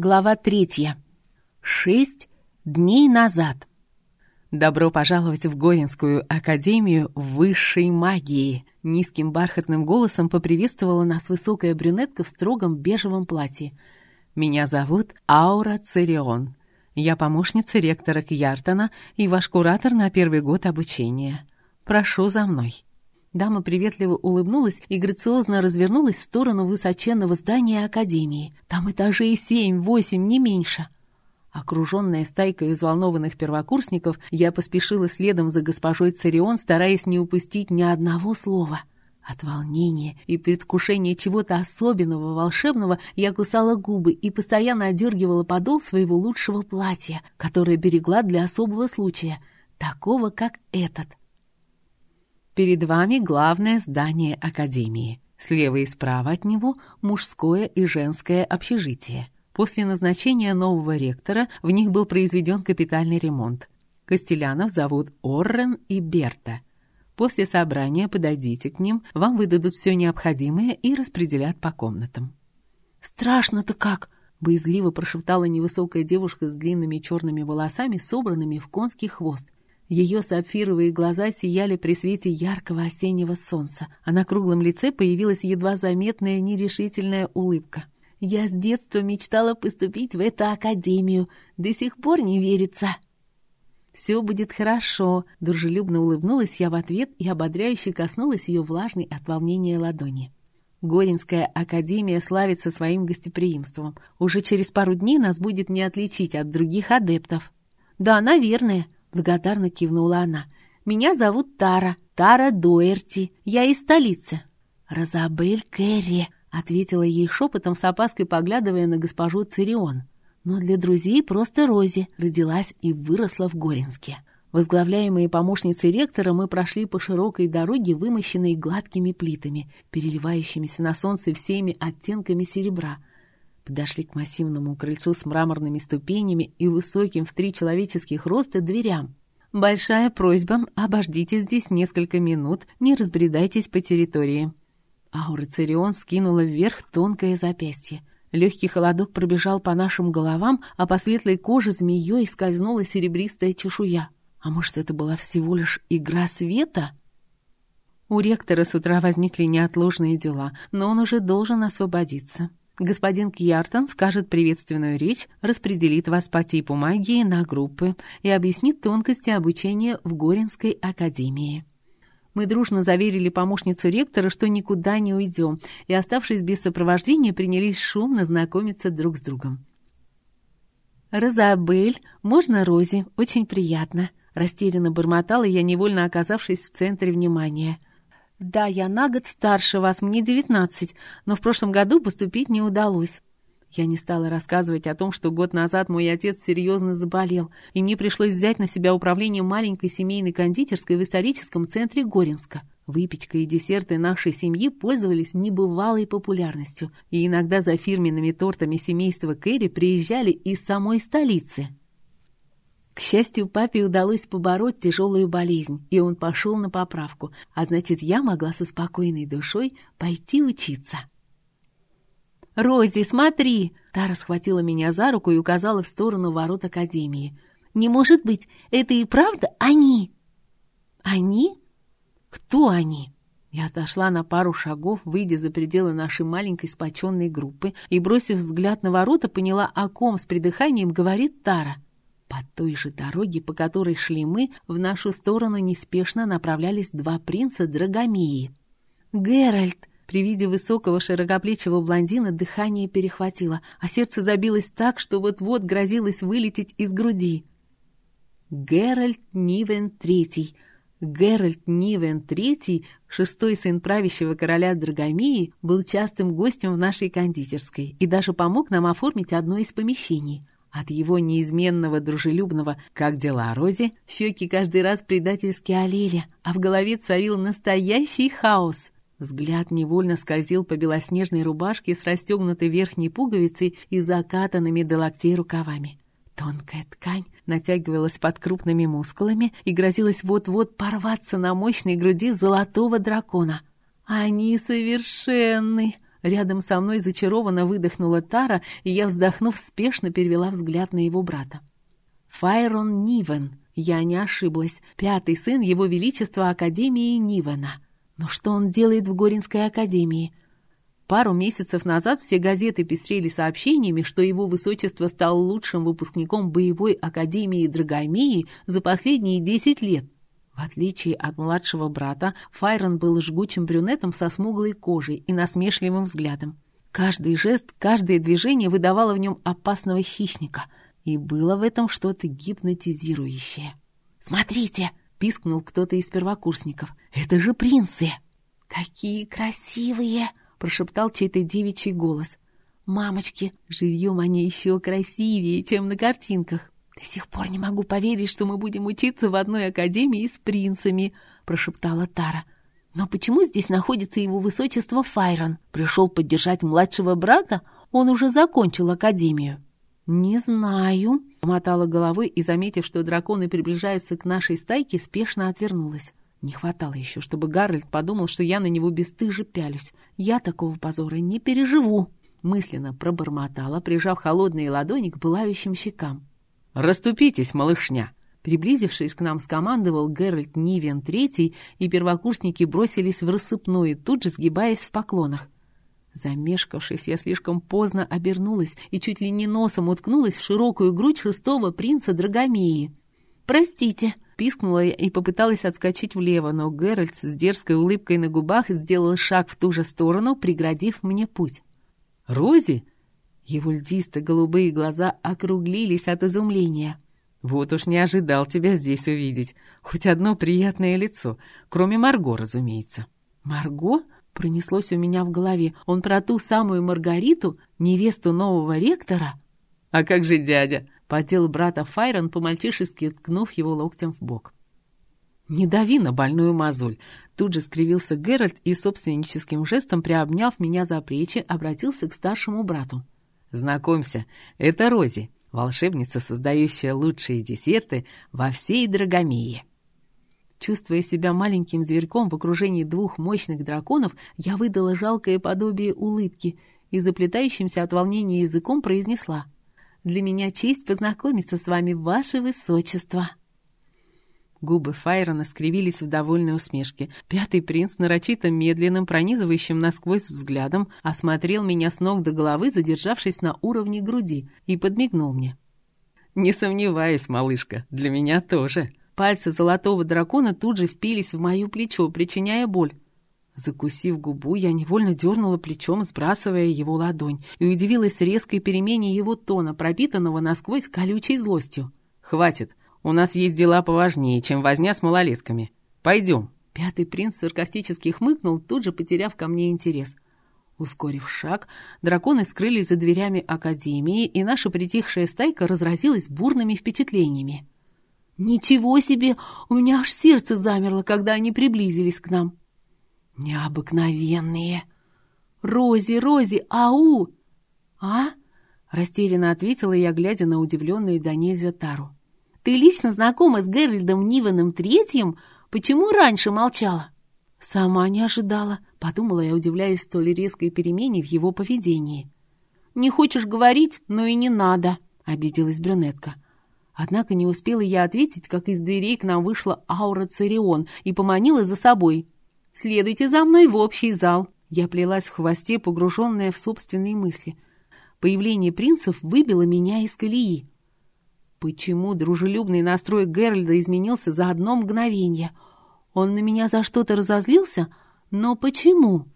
Глава третья. Шесть дней назад. Добро пожаловать в Горинскую академию высшей магии. Низким бархатным голосом поприветствовала нас высокая брюнетка в строгом бежевом платье. Меня зовут Аура Цирион. Я помощница ректора Кьяртона и ваш куратор на первый год обучения. Прошу за мной. Дама приветливо улыбнулась и грациозно развернулась в сторону высоченного здания Академии. Там этажей семь-восемь, не меньше. Окруженная стайкой взволнованных первокурсников, я поспешила следом за госпожой Царион, стараясь не упустить ни одного слова. От волнения и предвкушения чего-то особенного, волшебного, я кусала губы и постоянно одергивала подол своего лучшего платья, которое берегла для особого случая, такого, как этот. Перед вами главное здание Академии. Слева и справа от него мужское и женское общежитие. После назначения нового ректора в них был произведен капитальный ремонт. Костелянов зовут Оррен и Берта. После собрания подойдите к ним, вам выдадут все необходимое и распределят по комнатам. «Страшно-то как!» — боязливо прошептала невысокая девушка с длинными черными волосами, собранными в конский хвост. Ее сапфировые глаза сияли при свете яркого осеннего солнца, а на круглом лице появилась едва заметная нерешительная улыбка. «Я с детства мечтала поступить в эту академию. До сих пор не верится». «Все будет хорошо», — дружелюбно улыбнулась я в ответ и ободряюще коснулась ее влажной от волнения ладони. Горинская академия славится своим гостеприимством. Уже через пару дней нас будет не отличить от других адептов. «Да, наверное», Благодарно кивнула она. «Меня зовут Тара, Тара Дуэрти. Я из столицы». «Розабель Керри», — ответила ей шепотом с опаской, поглядывая на госпожу Цирион. «Но для друзей просто Рози. Родилась и выросла в Горинске». Возглавляемые помощницей ректора, мы прошли по широкой дороге, вымощенной гладкими плитами, переливающимися на солнце всеми оттенками серебра — Подошли к массивному крыльцу с мраморными ступенями и высоким в три человеческих роста дверям. «Большая просьба, обождите здесь несколько минут, не разбредайтесь по территории». Аура Цирион скинула вверх тонкое запястье. Легкий холодок пробежал по нашим головам, а по светлой коже змеей скользнула серебристая чешуя. А может, это была всего лишь игра света? У ректора с утра возникли неотложные дела, но он уже должен освободиться. Господин Кьяртон скажет приветственную речь, распределит вас по типу магии на группы и объяснит тонкости обучения в Горинской академии. Мы дружно заверили помощницу ректора, что никуда не уйдем, и, оставшись без сопровождения, принялись шумно знакомиться друг с другом. «Розабель, можно Рози? Очень приятно», — растерянно бормотала я, невольно оказавшись в центре внимания — «Да, я на год старше вас, мне девятнадцать, но в прошлом году поступить не удалось». Я не стала рассказывать о том, что год назад мой отец серьезно заболел, и мне пришлось взять на себя управление маленькой семейной кондитерской в историческом центре Горинска. Выпечка и десерты нашей семьи пользовались небывалой популярностью, и иногда за фирменными тортами семейства Кэрри приезжали из самой столицы. К счастью, папе удалось побороть тяжелую болезнь, и он пошел на поправку, а значит, я могла со спокойной душой пойти учиться. «Рози, смотри!» Тара схватила меня за руку и указала в сторону ворот Академии. «Не может быть, это и правда они!» «Они? Кто они?» Я отошла на пару шагов, выйдя за пределы нашей маленькой сплоченной группы, и, бросив взгляд на ворота, поняла, о ком с придыханием говорит Тара — по той же дороге, по которой шли мы, в нашу сторону неспешно направлялись два принца Драгомеи. «Геральт!» При виде высокого широкоплечего блондина дыхание перехватило, а сердце забилось так, что вот-вот грозилось вылететь из груди. Геральт Нивен Третий. Геральт Нивен Третий, шестой сын правящего короля Драгомеи, был частым гостем в нашей кондитерской и даже помог нам оформить одно из помещений — от его неизменного дружелюбного «Как дела, Рози?» щеки каждый раз предательски олели, а в голове царил настоящий хаос. Взгляд невольно скользил по белоснежной рубашке с расстегнутой верхней пуговицей и закатанными до локтей рукавами. Тонкая ткань натягивалась под крупными мускулами и грозилась вот-вот порваться на мощной груди золотого дракона. «Они совершенны!» Рядом со мной зачарованно выдохнула Тара, и я, вздохнув, спешно перевела взгляд на его брата. Файрон Нивен. Я не ошиблась. Пятый сын Его Величества Академии Нивена. Но что он делает в Горинской Академии? Пару месяцев назад все газеты пестрели сообщениями, что его высочество стал лучшим выпускником боевой академии Драгомеи за последние десять лет. В отличие от младшего брата, Файрон был жгучим брюнетом со смуглой кожей и насмешливым взглядом. Каждый жест, каждое движение выдавало в нем опасного хищника, и было в этом что-то гипнотизирующее. «Смотрите!» — пискнул кто-то из первокурсников. «Это же принцы!» «Какие красивые!» — прошептал чей-то девичий голос. «Мамочки, живьем они еще красивее, чем на картинках!» «До сих пор не могу поверить, что мы будем учиться в одной академии с принцами», — прошептала Тара. «Но почему здесь находится его высочество Файрон? Пришел поддержать младшего брата? Он уже закончил академию». «Не знаю», — мотала головой и, заметив, что драконы приближаются к нашей стайке, спешно отвернулась. Не хватало еще, чтобы Гарольд подумал, что я на него бесстыже пялюсь. Я такого позора не переживу. Мысленно пробормотала, прижав холодные ладони к пылающим щекам. «Раступитесь, малышня!» Приблизившись к нам, скомандовал Геральт Нивен Третий, и первокурсники бросились в рассыпную, тут же сгибаясь в поклонах. Замешкавшись, я слишком поздно обернулась и чуть ли не носом уткнулась в широкую грудь шестого принца Драгомеи. «Простите!» Пискнула я и попыталась отскочить влево, но Геральт с дерзкой улыбкой на губах сделал шаг в ту же сторону, преградив мне путь. «Рози?» Его льдисто-голубые глаза округлились от изумления. «Вот уж не ожидал тебя здесь увидеть. Хоть одно приятное лицо, кроме Марго, разумеется». «Марго?» — пронеслось у меня в голове. «Он про ту самую Маргариту, невесту нового ректора?» «А как же дядя?» Поддел брата Файрон, по-мальчишески ткнув его локтем в бок. «Не дави на больную мозоль!» Тут же скривился Геральт и собственническим жестом, приобняв меня за плечи, обратился к старшему брату. «Знакомься, это Рози, волшебница, создающая лучшие десерты во всей Драгомее». Чувствуя себя маленьким зверьком в окружении двух мощных драконов, я выдала жалкое подобие улыбки и заплетающимся от волнения языком произнесла — для меня честь познакомиться с вами, ваше высочество». Губы Файрона скривились в довольной усмешке. Пятый принц нарочито медленным, пронизывающим насквозь взглядом осмотрел меня с ног до головы, задержавшись на уровне груди, и подмигнул мне. «Не сомневаюсь, малышка, для меня тоже». Пальцы золотого дракона тут же впились в мое плечо, причиняя боль. Закусив губу, я невольно дернула плечом, сбрасывая его ладонь, и удивилась резкой перемене его тона, пропитанного насквозь колючей злостью. «Хватит, у нас есть дела поважнее, чем возня с малолетками. Пойдем». Пятый принц саркастически хмыкнул, тут же потеряв ко мне интерес. Ускорив шаг, драконы скрылись за дверями Академии, и наша притихшая стайка разразилась бурными впечатлениями. «Ничего себе! У меня аж сердце замерло, когда они приблизились к нам!» «Необыкновенные!» «Рози, Рози, ау!» «А?» — растерянно ответила я, глядя на удивленную нельзя Тару. «Ты лично знакома с Геральдом Ниваном Третьим? Почему раньше молчала?» «Сама не ожидала», — подумала я, удивляясь столь резкой перемене в его поведении. «Не хочешь говорить? Ну и не надо», — обиделась брюнетка. Однако не успела я ответить, как из дверей к нам вышла аура Царион и поманила за собой. Следуйте за мной в общий зал». Я плелась в хвосте, погруженная в собственные мысли. Появление принцев выбило меня из колеи. Почему дружелюбный настрой Геральда изменился за одно мгновение? Он на меня за что-то разозлился? Но почему?